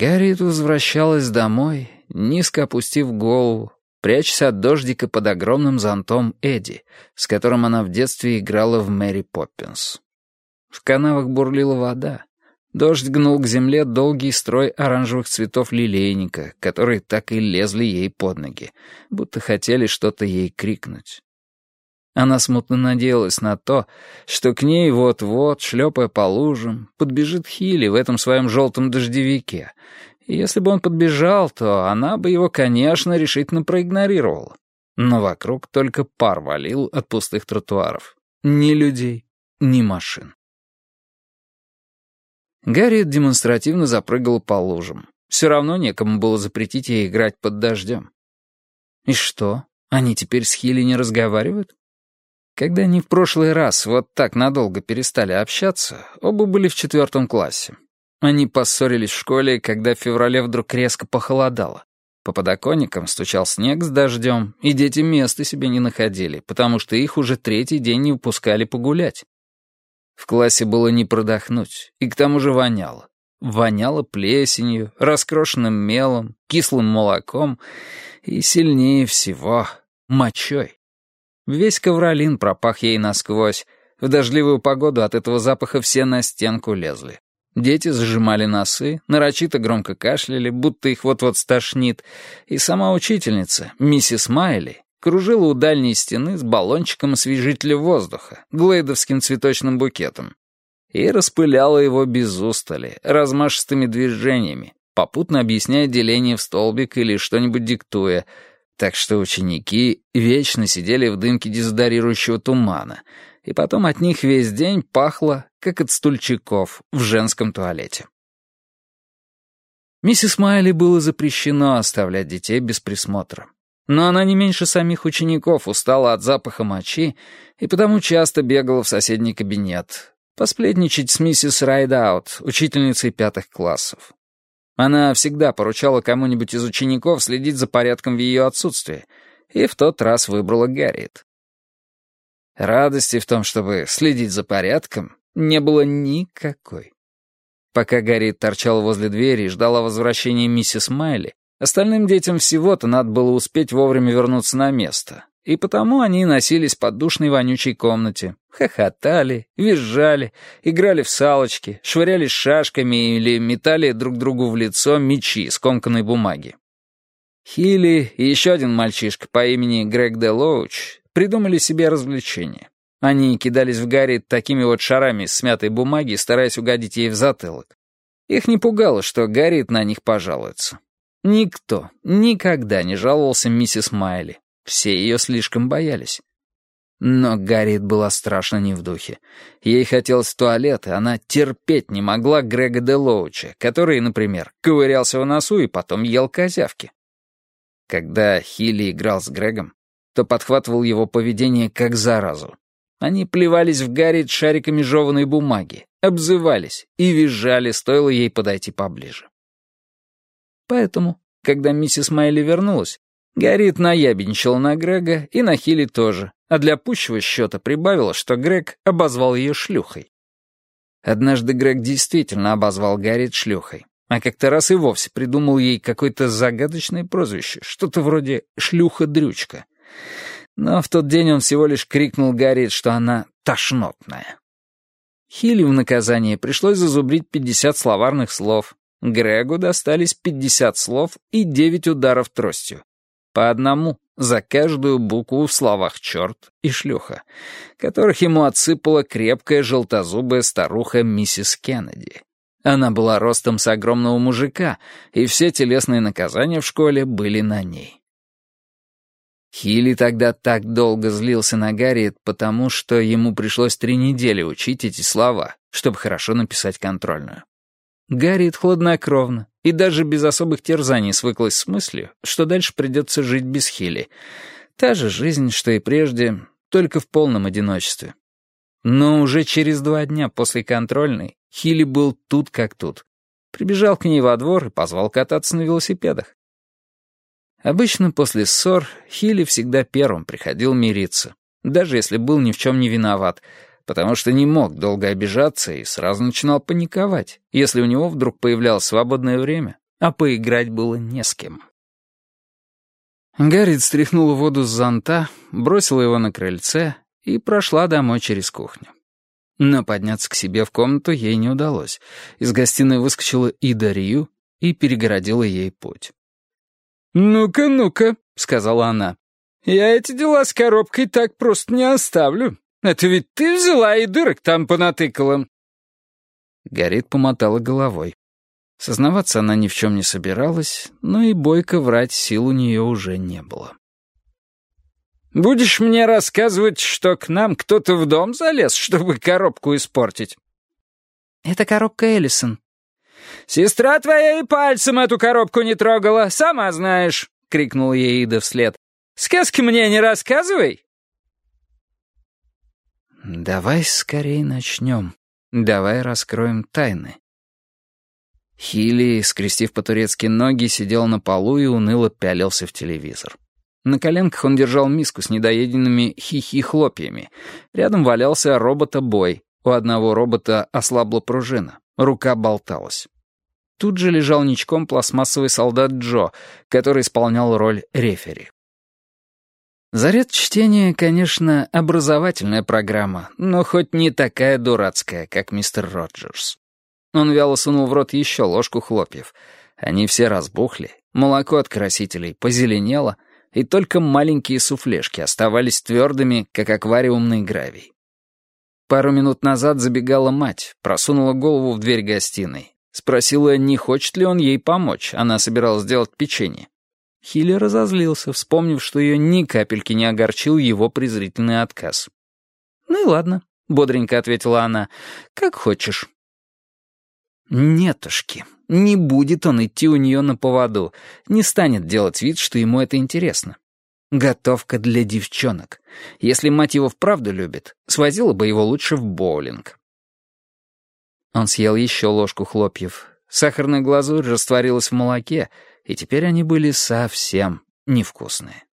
Гарриет возвращалась домой, низко опустив голову, прячась от дождика под огромным зонтом Эдди, с которым она в детстве играла в Мэри Поппинс. В канавах бурлила вода. Дождь гнул к земле долгий строй оранжевых цветов лилейника, которые так и лезли ей под ноги, будто хотели что-то ей крикнуть. Она смутно надеялась на то, что к ней вот-вот, шлепая по лужам, подбежит Хилли в этом своем желтом дождевике. И если бы он подбежал, то она бы его, конечно, решительно проигнорировала. Но вокруг только пар валил от пустых тротуаров. Ни людей, ни машин. Гарри демонстративно запрыгала по лужам. Все равно некому было запретить ей играть под дождем. И что, они теперь с Хилли не разговаривают? Когда они в прошлый раз вот так надолго перестали общаться, оба были в четвертом классе. Они поссорились в школе, когда в феврале вдруг резко похолодало. По подоконникам стучал снег с дождем, и дети места себе не находили, потому что их уже третий день не выпускали погулять. В классе было не продохнуть, и к тому же воняло. Воняло плесенью, раскрошенным мелом, кислым молоком и, сильнее всего, мочой. Весь ковролин пропах ей насквозь. В дождливую погоду от этого запаха все на стенку лезли. Дети зажимали носы, нарочито громко кашляли, будто их вот-вот стошнит, и сама учительница, миссис Майли, кружила у дальней стены с баллончиком освежителя воздуха, глейдовским цветочным букетом, и распыляла его без устали, размашистыми движениями, попутно объясняя деление в столбик или что-нибудь диктуя, так что ученики вечно сидели в дымке дезодорирующего тумана, и потом от них весь день пахло, как от стульчиков в женском туалете. Миссис Майли было запрещено оставлять детей без присмотра. Но она не меньше самих учеников устала от запаха мочи и потому часто бегала в соседний кабинет, посплетничать с миссис Райдаут, учительницей пятых классов. Она всегда поручала кому-нибудь из учеников следить за порядком в ее отсутствие, и в тот раз выбрала Гарриет. Радости в том, чтобы следить за порядком, не было никакой. Пока Гарриет торчал возле двери и ждала возвращения миссис Майли, остальным детям всего-то надо было успеть вовремя вернуться на место, и потому они носились по душной вонючей комнате, хохотали, визжали, играли в салочки, швырялись шашками или метали друг другу в лицо мечи из комканной бумаги. Хилли и еще один мальчишка по имени Грег де Лоуч придумали себе развлечение. Они кидались в Гарри такими вот шарами из смятой бумаги, стараясь угодить ей в затылок. Их не пугало, что Гарриет на них пожалуется. Никто никогда не жаловался миссис Майли. Все ее слишком боялись. Но Гарриет была страшно не в духе. Ей хотелось в туалет, и она терпеть не могла Грега де Лоуча, который, например, ковырялся в носу и потом ел козявки. Когда Хилли играл с Грегом, то подхватывал его поведение как заразу. Они плевались в Гарриет шариками жеванной бумаги, обзывались и визжали, стоило ей подойти поближе. Поэтому, когда миссис Майли вернулась, Гарриет наябенчила на Грега и на Хилли тоже, а для пущего счета прибавила, что Грег обозвал ее шлюхой. Однажды Грег действительно обозвал Гарриет шлюхой, а как-то раз и вовсе придумал ей какое-то загадочное прозвище, что-то вроде «шлюха-дрючка». Но в тот день он всего лишь крикнул Гарриет, что она тошнотная. Хилли в наказание пришлось зазубрить 50 словарных слов. Грегу достались 50 слов и 9 ударов тростью. По одному за каждую букву в словах «черт» и «шлюха», которых ему отсыпала крепкая желтозубая старуха миссис Кеннеди. Она была ростом с огромного мужика, и все телесные наказания в школе были на ней. Хилли тогда так долго злился на Гарриет, потому что ему пришлось три недели учить эти слова, чтобы хорошо написать контрольную. Гарриет хладнокровно и даже без особых терзаний свыклась с мыслью, что дальше придется жить без Хилли. Та же жизнь, что и прежде, только в полном одиночестве. Но уже через два дня после контрольной Хилли был тут как тут. Прибежал к ней во двор и позвал кататься на велосипедах. Обычно после ссор Хилли всегда первым приходил мириться, даже если был ни в чем не виноват — потому что не мог долго обижаться и сразу начинал паниковать, если у него вдруг появлялось свободное время, а поиграть было не с кем. Гарри стряхнула воду с зонта, бросила его на крыльце и прошла домой через кухню. Но подняться к себе в комнату ей не удалось. Из гостиной выскочила Ида Рию и перегородила ей путь. «Ну-ка, ну-ка», — сказала она. «Я эти дела с коробкой так просто не оставлю. Это ведь ты взяла и дырок там понатыкала». Горит помотала головой. Сознаваться она ни в чем не собиралась, но и бойко врать сил у нее уже не было. «Будешь мне рассказывать, что к нам кто-то в дом залез, чтобы коробку испортить?» «Это коробка Эллисон». «Сестра твоя и пальцем эту коробку не трогала, сама знаешь», — крикнул ей Ида вслед. «Сказки мне не рассказывай». «Давай скорее начнем. Давай раскроем тайны», Хилли, скрестив по-турецки ноги, сидел на полу и уныло пялился в телевизор. На коленках он держал миску с недоеденными хихи-хлопьями. Рядом валялся робота-бой. У одного робота ослабла пружина. Рука болталась. Тут же лежал ничком пластмассовый солдат Джо, который исполнял роль рефери. Заряд чтения, конечно, образовательная программа, но хоть не такая дурацкая, как мистер Роджерс. Он вяло сунул в рот еще ложку хлопьев. Они все разбухли, молоко от красителей позеленело, и только маленькие суфлешки оставались твердыми, как аквариумный гравий. Пару минут назад забегала мать, просунула голову в дверь гостиной. Спросила, не хочет ли он ей помочь, она собиралась сделать печенье. Хилли разозлился, вспомнив, что ее ни капельки не огорчил его презрительный отказ. «Ну и ладно», — бодренько ответила она, — «как хочешь». Нетушки, не будет он идти у нее на поводу, не станет делать вид, что ему это интересно. Готовка для девчонок. Если мать его вправду любит, свозила бы его лучше в боулинг. Он съел еще ложку хлопьев. Сахарная глазурь растворилась в молоке, и теперь они были совсем невкусные.